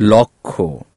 লক্ষ্য।